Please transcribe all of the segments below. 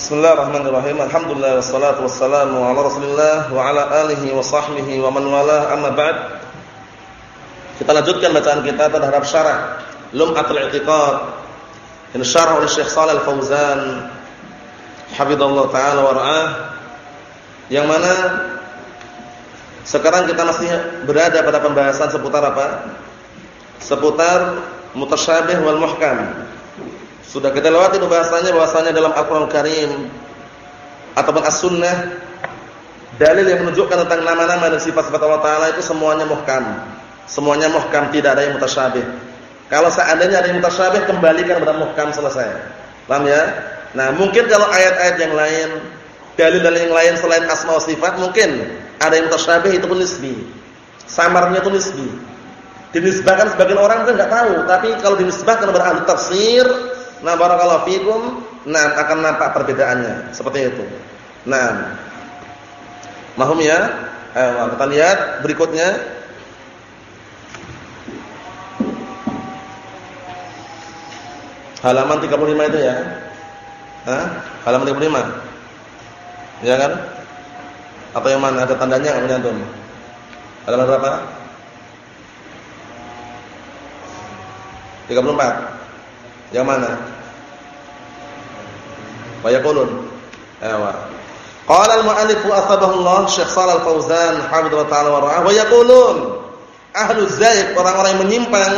Bismillahirrahmanirrahim. Alhamdulillah wassalatu wassalamu ala Rasulillah wa ala alihi wa sahbihi wa man walah. Amma ba'd. Kita lanjutkan bacaan kita terhadap syarah Lum'atul I'tiqad yang syarah oleh Syekh Shalal Fauzan hafizallahu taala wa ra'ah. Yang mana sekarang kita masih berada pada pembahasan seputar apa? Seputar mutasyabih wal muhkam. Sudah kita lewati pembahasannya bahwasanya dalam Al-Qur'an Karim ataupun As-Sunnah dalil yang menunjukkan tentang nama-nama dan sifat-sifat Allah taala itu semuanya muhkam. Semuanya muhkam, tidak ada yang mutasyabih. Kalau seandainya ada yang mutasyabih, kembalikan kepada muhkam selesai. Paham ya? Nah, mungkin kalau ayat-ayat yang lain, dalil-dalil yang lain selain asma wa sifat mungkin ada yang mutasyabih itu pun nisbi. Samarnya itu nisbi. Dinisbahkan sebagian orang itu enggak tahu, tapi kalau dinisbahkan kepada ahli tafsir Nah, barakallahu fikum, nah akan nampak perbedaannya seperti itu. Nah, mahum ya? Ayo kita lihat berikutnya. Halaman 35 itu ya. Hah? Halaman 35. Ya kan? Atau yang mana? Ada tandanya enggak menyantum? Halaman berapa? 34. Yang mana? Wa yaqulun. Ayo. Qala al-mu'allif asbahullah Syekh Shalal Fauzan hafidhahu ta'ala wa ra'ah wa yaqulun ahlu zaid orang-orang yang menyimpang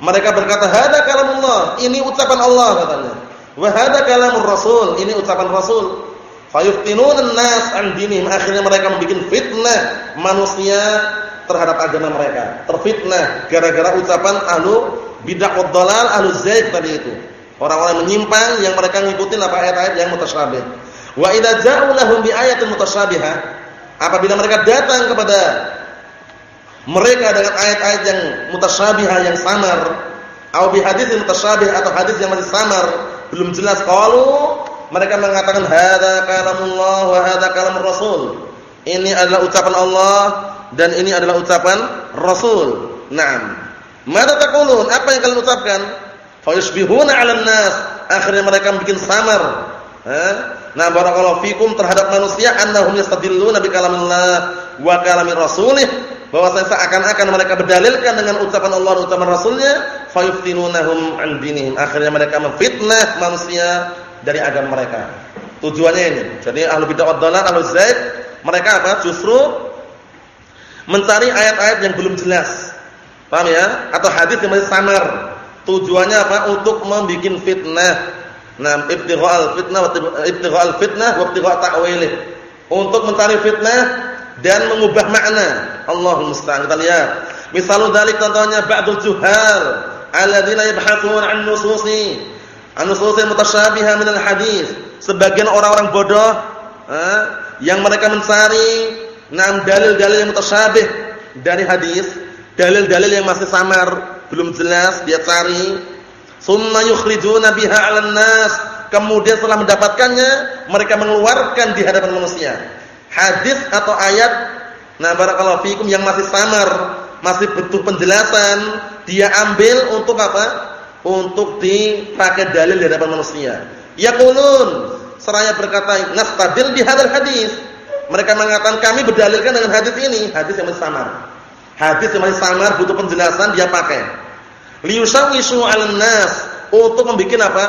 mereka berkata hada kalamullah ini ucapan Allah katanya wa hada kalamur rasul ini ucapan rasul fayuftinun an-nas an dinihim akhirnya mereka membuat fitnah manusia terhadap agama mereka terfitnah gara-gara ucapan ahlu Bidah wa dalal ahlu zaid tadi itu. Orang-orang menyimpang yang mereka ngikutin apa ayat-ayat yang mutasyabih. Wa idza ja'u lahum bi ayatin mutasyabiha, apabila mereka datang kepada mereka dengan ayat-ayat yang mutasyabiha yang samar, atau bi hadis yang mutasyabih atau hadis yang masih samar, belum jelas qalu mereka mengatakan hadza kalamullah wa hadza kalamur rasul. Ini adalah ucapan Allah dan ini adalah ucapan Rasul. Naam. Mada taqulun? Apa yang kalian ucapkan? Fayusbihuna 'alan nas. Akhirnya mereka bikin samar. Nah, barakallahu fikum terhadap manusia annahum yastadilluna bi kalamillah wa kalami rasulih. Bahwasanya seakan-akan mereka berdalilkan dengan ucapan Allah dan ucapan Rasulnya, fayuftinunahum an dinihim. Akhirnya mereka memfitnah manusia dari agama mereka. Tujuannya ini. Jadi ahlu bid'ah wad dalal, ahlu zaid, mereka apa? Justru mencari ayat-ayat yang belum jelas Paham ya? Atau hadis yang masih samar. Tujuannya apa? Untuk membuat fitnah. Nah, ibtigha'al fitnah wa ibtigha'al fitnah wa ibtigha' ta'wilih. Untuk mencari fitnah dan mengubah makna. Allahumma musta'an. Kita lihat. Misalul dzalik contohnya ba'dul juhal alladziina yabhathun 'an nususi an nususi mutasyabiha min al-hadis. Sebagian orang-orang bodoh eh, yang mereka mencari enam dalil-dalil yang mutasyabih dari hadis dalil-dalil yang masih samar, belum jelas, dia cari. Summa yukhrijuna biha 'alan nas. Kemudian setelah mendapatkannya, mereka mengeluarkan di hadapan manusia. Hadis atau ayat nah barakallahu fikum yang masih samar, masih butuh penjelasan, dia ambil untuk apa? Untuk dipakai dalil di hadapan manusia. Yaqulun, seraya berkata, "Nastadil bi hadzal hadis." Mereka mengatakan kami berdalilkan dengan hadis ini, hadis yang masih samar. Hadis yang masih samar butuh penjelasan dia pakai. Liyusawisu 'alan nas untuk membuat apa?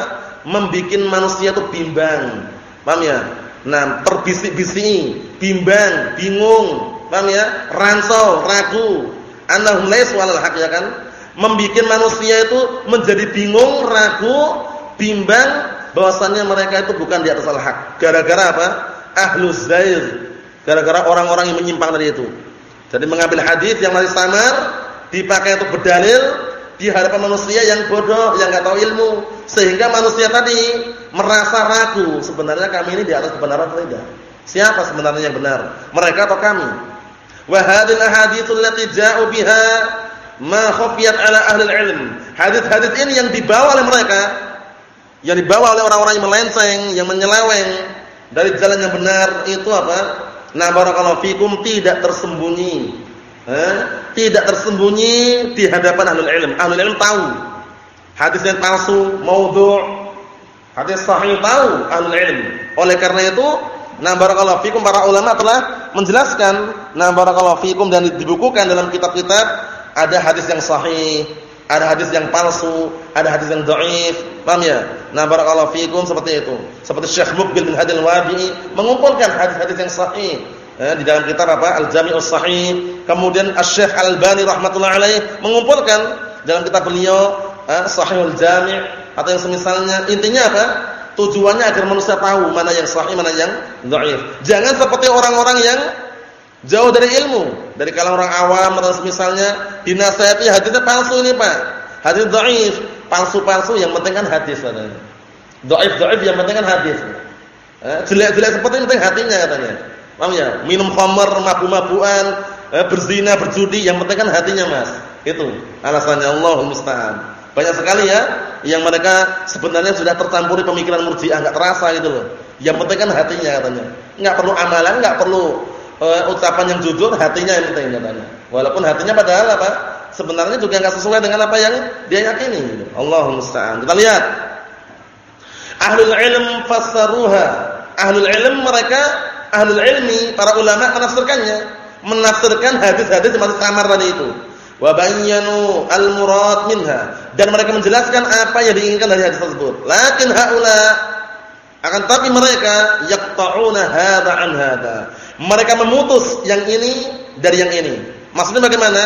Membuat manusia itu bimbang. Paham ya? Nah, terbisik-bisik, bimbang, bingung, paham ya? Ransau, ragu. Annahum laysu 'alal haq ya kan? Membuat manusia itu menjadi bingung, ragu, bimbang bahwasannya mereka itu bukan di atas al-haq. Gara-gara apa? Ahluz zair. Gara-gara orang-orang yang menyimpang dari itu. Jadi mengambil hadis yang masih samar dipakai untuk berdalil di hadapan manusia yang bodoh, yang enggak tahu ilmu, sehingga manusia tadi merasa ragu, sebenarnya kami ini di atas kebenaran atau tidak? Siapa sebenarnya yang benar? Mereka atau kami? Wa hadhihi ahadits allati ja'u biha ma khafiyat ala ahli ilm. Hadis-hadis ini yang dibawa oleh mereka, yang dibawa oleh orang-orang yang melenceng, yang menyeleweng dari jalan yang benar itu apa? Nah barakallahu fikum tidak tersembunyi. Eh? Tidak tersembunyi di hadapan ahlul ilm. Ahlul ilm tahu. Hadis yang palsu, maudhu', Hadis sahih tahu ahlul ilm. Oleh karena itu, nah barakallahu fikum para ulama telah menjelaskan, nah barakallahu fikum dan dibukukan dalam kitab-kitab ada hadis yang sahih, ada hadis yang palsu, ada hadis yang dhaif. Paham ya? Nah barakallahu fikum seperti itu. Seperti Syekh Muqbil bin Hadil Wabi mengumpulkan hadis-hadis yang sahih eh, di dalam kitab apa Al-Jami'us Sahih. Kemudian Asy-Syaikh Al-Albani rahimatullah alaih mengumpulkan dalam kitab beliau eh, Sahihul Jami' atau yang semisalnya. Intinya apa? Tujuannya agar manusia tahu mana yang sahih, mana yang dhaif. Jangan seperti orang-orang yang jauh dari ilmu, dari kalangan orang awam atau semisalnya dinasihati hadisnya palsu ini, Pak. Hadis dhaif, palsu-palsu yang penting kan hadis katanya. Dhaif-dhaif yang penting kan hadis. Eh, jelek-jelek seperti penting hatinya katanya. Paham ya? Minum khamar, mabuk-mabukan, eh, berzina, berjudi, yang penting kan hatinya, Mas. Itu alasannya Allahul musta'an. Banyak sekali ya yang mereka sebenarnya sudah tercampuri pemikiran Murji'ah enggak terasa gitu loh. Yang penting kan hatinya katanya. Enggak perlu amalan, enggak perlu uh, ucapan yang jujur, hatinya yang penting katanya. Walaupun hatinya padahal apa? Sebenarnya juga enggak sesuai dengan apa yang dia yakini gitu. Allahul musta'an. Kita lihat. Ahlul ilm fassaruha. Ahlul ilm mereka ahlul ilmi, para ulama menafsirkannya, menafsirkan hadis-hadis yang masih samar tadi itu. Wa bayyanu al-murad minha dan mereka menjelaskan apa yang diinginkan dari hadis tersebut. Lakin haula akan tapi mereka yaqta'una hadza an hadza. Mereka memutus yang ini dari yang ini. Maksudnya bagaimana?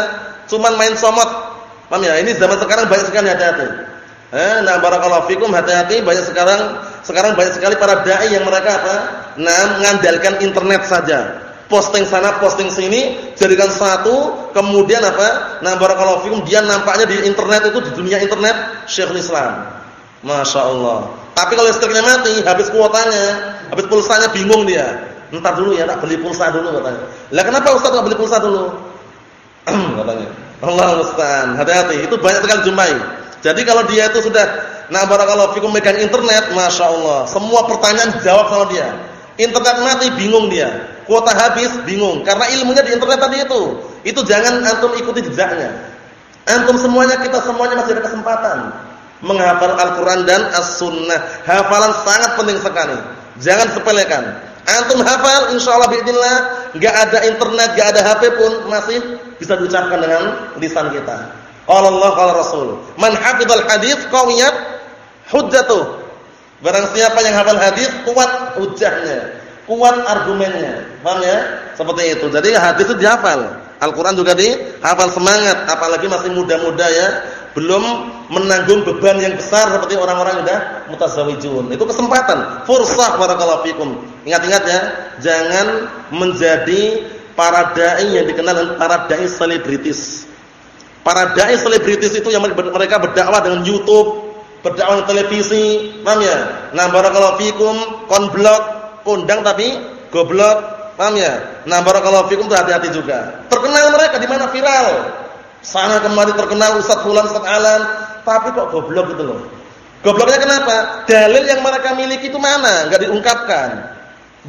Cuman main somot. Paham ya? Ini zaman sekarang banyak sekali hati-hati. Eh, nah barakallahu fikum hati-hati banyak sekarang sekarang banyak sekali para dai yang mereka apa? Nah, mengandalkan internet saja. Posting sana, posting sini, jadikan satu, kemudian apa? Nah, barakallahu fikum dia nampaknya di internet itu di dunia internet Syekhul Islam. Masya Allah. Tapi kalau listriknya mati, habis kuotanya, habis pulsanya bingung dia. Entar dulu ya, tak beli pulsa dulu katanya. Lah kenapa Ustaz tak beli pulsa dulu? katanya. Allah musta'an. Hati-hati, itu banyak sekali jumpai. Jadi kalau dia itu sudah nah barakallahu fikum megang internet, Masya Allah. Semua pertanyaan dijawab sama dia. Internet mati bingung dia. Kuota habis bingung karena ilmunya di internet tadi itu. Itu jangan antum ikuti jejaknya. Antum semuanya kita semuanya masih ada kesempatan menghafal Al-Qur'an dan As-Sunnah. Hafalan sangat penting sekali. Jangan sepelekan. Antum hafal insyaallah باذنillah enggak ada internet, enggak ada HP pun masih bisa diucapkan dengan lisan kita. Qala Allah qala Rasul. Man hafizal hadis qawiyat hujjatuh. Barang siapa yang hafal hadis kuat hujahnya, kuat argumennya. Paham ya? Seperti itu. Jadi hadis itu dihafal. Al-Qur'an juga dihafal semangat, apalagi masih muda-muda ya, belum menanggung beban yang besar seperti orang-orang sudah mutazawijun. Itu kesempatan, fursah barakallahu fikum. Ingat-ingat ya, jangan menjadi para dai yang dikenal dengan para dai selebritis. Para dai selebritis itu yang mereka berdakwah dengan YouTube, berdakwah televisi, paham ya? Nah, barakallahu fikum, konblok, kondang tapi goblok, paham ya? Nah, barakallahu fikum hati-hati juga. Terkenal mereka di mana viral. Sana kemari terkenal Ustaz fulan, Ustaz alan, tapi kok goblok gitu loh. Gobloknya kenapa? Dalil yang mereka miliki itu mana? Enggak diungkapkan.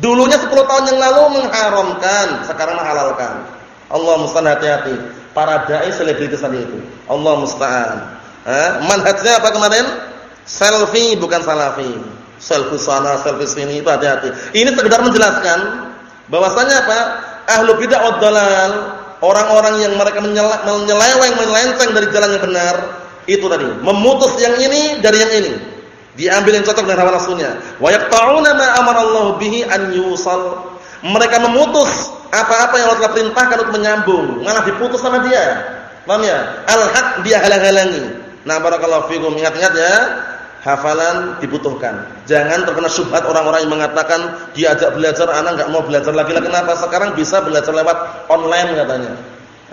Dulunya 10 tahun yang lalu mengharamkan, sekarang menghalalkan. Allah musta'an hati-hati. Para dai selebritis tadi itu. Allah musta'an. Eh, manhajnya apa kemarin? Selfie bukan salafi. Selfie sana, selfie sini itu hati-hati. Ini sekedar menjelaskan bahwasanya apa? Ahlu bid'ah wad dalal, orang-orang yang mereka menyeleweng, menyelenceng dari jalan yang benar, itu tadi, memutus yang ini dari yang ini. Diambil yang cocok dengan hawa nafsunya. Wa yaqta'una ma amara Allah bihi an yusal. Mereka memutus apa-apa yang Allah telah perintahkan untuk menyambung, malah diputus sama dia. Paham ya? Al-haq dia halang-halangi. Nah, barakallahu fikum. Ingat-ingat ya, hafalan dibutuhkan. Jangan terkena syubhat orang-orang yang mengatakan diajak belajar anak enggak mau belajar lagi. Lah kenapa? Sekarang bisa belajar lewat online katanya.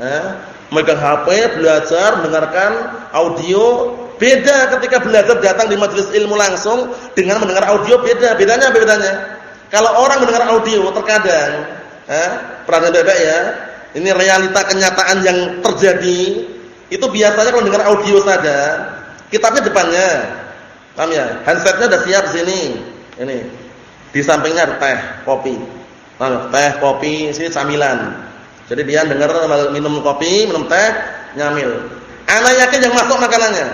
Eh, megang HP, belajar, mendengarkan audio. Beda ketika belajar datang di majelis ilmu langsung dengan mendengar audio beda. Bedanya apa bedanya? Kalau orang mendengar audio terkadang, eh, perhatian ya. Ini realita kenyataan yang terjadi itu biasanya kalau dengar audio saja, kitabnya depannya. Paham ya? Handsetnya udah siap sini. Ini. Di sampingnya ada teh, kopi. Nah, teh, kopi, sini camilan. Jadi dia dengar minum kopi, minum teh, nyamil. Anak yakin yang masuk makanannya.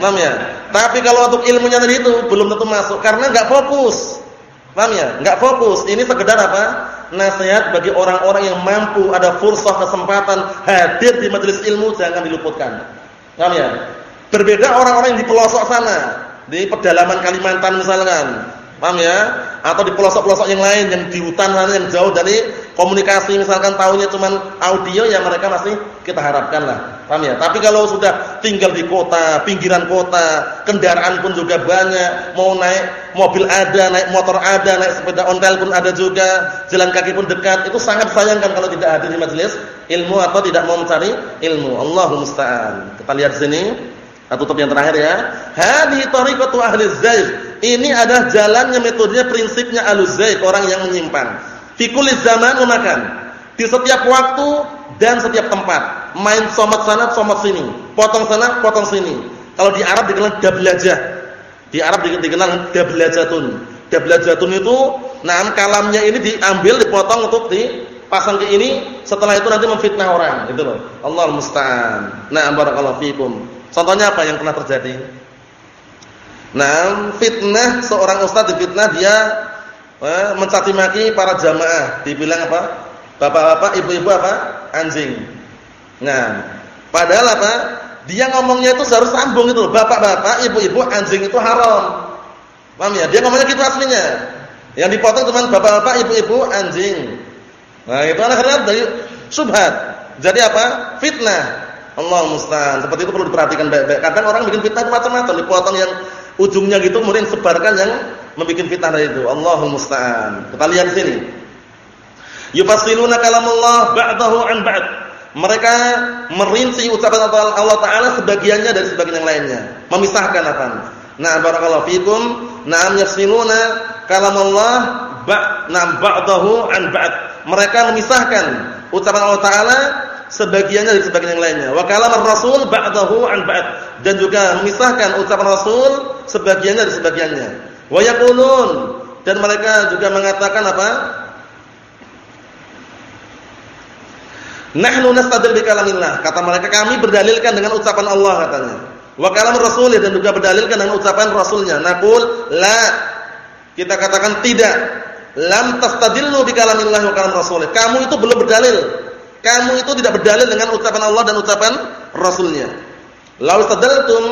Paham ya? Tapi kalau untuk ilmunya tadi itu belum tentu masuk karena enggak fokus. Paham ya? Enggak fokus. Ini sekedar apa? Nasihat bagi orang-orang yang mampu ada fursah kesempatan hadir di majelis ilmu jangan diluputkan. Paham ya? Berbeda orang-orang yang di pelosok sana, di pedalaman Kalimantan misalkan. Paham ya? Atau di pelosok-pelosok yang lain yang di hutan sana yang jauh dari komunikasi misalkan tahunya cuma audio ya mereka masih kita harapkan lah. Paham ya? Tapi kalau sudah tinggal di kota, pinggiran kota, kendaraan pun juga banyak, mau naik mobil ada, naik motor ada, naik sepeda ontel pun ada juga, jalan kaki pun dekat. Itu sangat sayangkan kalau tidak hadir di majelis ilmu atau tidak mau mencari ilmu. Allahu musta'an. Kita lihat sini. Kita tutup yang terakhir ya. Hadhihi tariqatu ahli zaid ini adalah jalannya metodenya prinsipnya aluzaik orang yang menyimpang. Fikulis zaman memakan di setiap waktu dan setiap tempat. Main somat sana, somat sini. Potong sana, potong sini. Kalau di Arab dikenal dablajah. Di Arab dikenal dablajatun. Dablajatun itu nah kalamnya ini diambil, dipotong untuk dipasang ke ini, setelah itu nanti memfitnah orang, gitu loh. Allah musta'an. Nah, barakallahu fikum. Contohnya apa yang pernah terjadi? Nah, fitnah seorang ustaz difitnah dia eh, mencaci maki para jamaah, dibilang apa? Bapak-bapak, ibu-ibu apa? Anjing. Nah, padahal apa? Dia ngomongnya itu harus sambung itu Bapak-bapak, ibu-ibu, anjing itu haram. Paham ya? Dia ngomongnya gitu aslinya. Yang dipotong cuma bapak-bapak, ibu-ibu, anjing. Nah, itu akhirnya dari subhat. Jadi apa? Fitnah. Allah musta'an. Seperti itu perlu diperhatikan baik-baik. Kadang orang bikin fitnah macam-macam, dipotong yang ujungnya gitu kemudian sebarkan yang membuat fitnah itu. Allahul musta'an. Kita lihat di sini. Yufassiluna kalamullah ba'dahu an ba'd. Mereka merinci ucapan Allah Taala sebagiannya dari sebagian yang lainnya, memisahkan apa? Nah, barakallahu fikum. Naam yafsiluna kalamullah ba'd ba'dahu an ba'd. Mereka memisahkan ucapan Allah Taala sebagiannya dari sebagian yang lainnya. Wa kalamar rasul ba'dahu an ba'd dan juga memisahkan ucapan rasul sebagiannya dari sebagiannya. Wa yaqulun dan mereka juga mengatakan apa? Nahnu nastadil bi kalamillah. Kata mereka kami berdalilkan dengan ucapan Allah katanya. Wa kalam rasul dan juga berdalilkan dengan ucapan rasulnya. Naqul la. Kita katakan tidak. Lam tastadillu bi kalamillah wa kalam rasul. Kamu itu belum berdalil kamu itu tidak berdalil dengan ucapan Allah dan ucapan Rasulnya. Law istadlaltum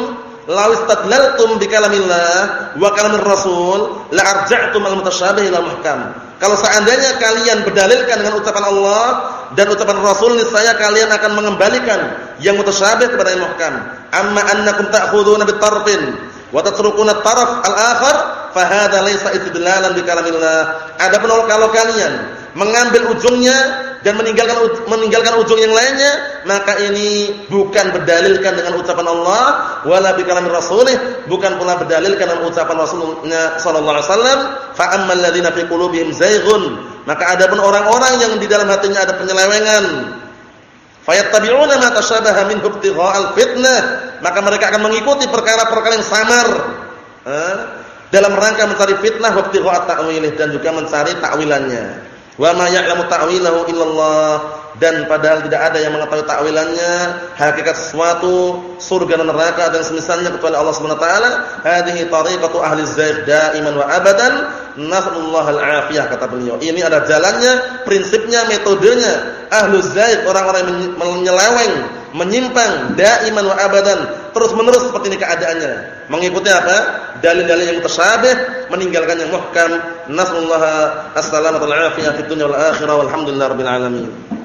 law istadlaltum bi wa kalamir rasul la arja'tum al mutasyabih ila muhkam. Kalau seandainya kalian berdalilkan dengan ucapan Allah dan ucapan Rasul niscaya kalian akan mengembalikan yang mutasyabih kepada yang muhkam. Amma annakum ta'khuduna bit tarfin wa tatrukuna taraf al-akhar fa hadha laysa istidlalan bi. Adapun kalau kalian mengambil ujungnya dan meninggalkan meninggalkan ujung yang lainnya, maka ini bukan berdalilkan dengan ucapan Allah wala bi rasulih, bukan pula berdalilkan dengan ucapan Rasulnya sallallahu alaihi wasallam, fa ammal ladzina fi qulubihim zayghun, maka adapun orang-orang yang di dalam hatinya ada penyelewengan, fayattabi'una ma tashabaha min ibtigha'al fitnah, maka mereka akan mengikuti perkara-perkara yang samar. Eh, dalam rangka mencari fitnah wa ibtigha'at ta'wilih dan juga mencari takwilannya. Wa ma ya'lamu ta'wilahu illallah dan padahal tidak ada yang mengetahui takwilannya, hakikat sesuatu, surga dan neraka dan semisalnya kecuali Allah Subhanahu wa taala. Hadhihi tariqatu ahli zaid daiman wa abadan. Nasallallahu al-afiyah kata beliau. Ini adalah jalannya, prinsipnya, metodenya ahli zaid, orang-orang yang menyeleweng, menyimpang daiman wa abadan, terus-menerus seperti ini keadaannya. Mengikuti apa? Dalil-dalil yang mutasyabih, meninggalkan yang muhkam. Nasallahu as-salamata wal afiyah fid dunya wal akhirah. Walhamdulillahirabbil alamin.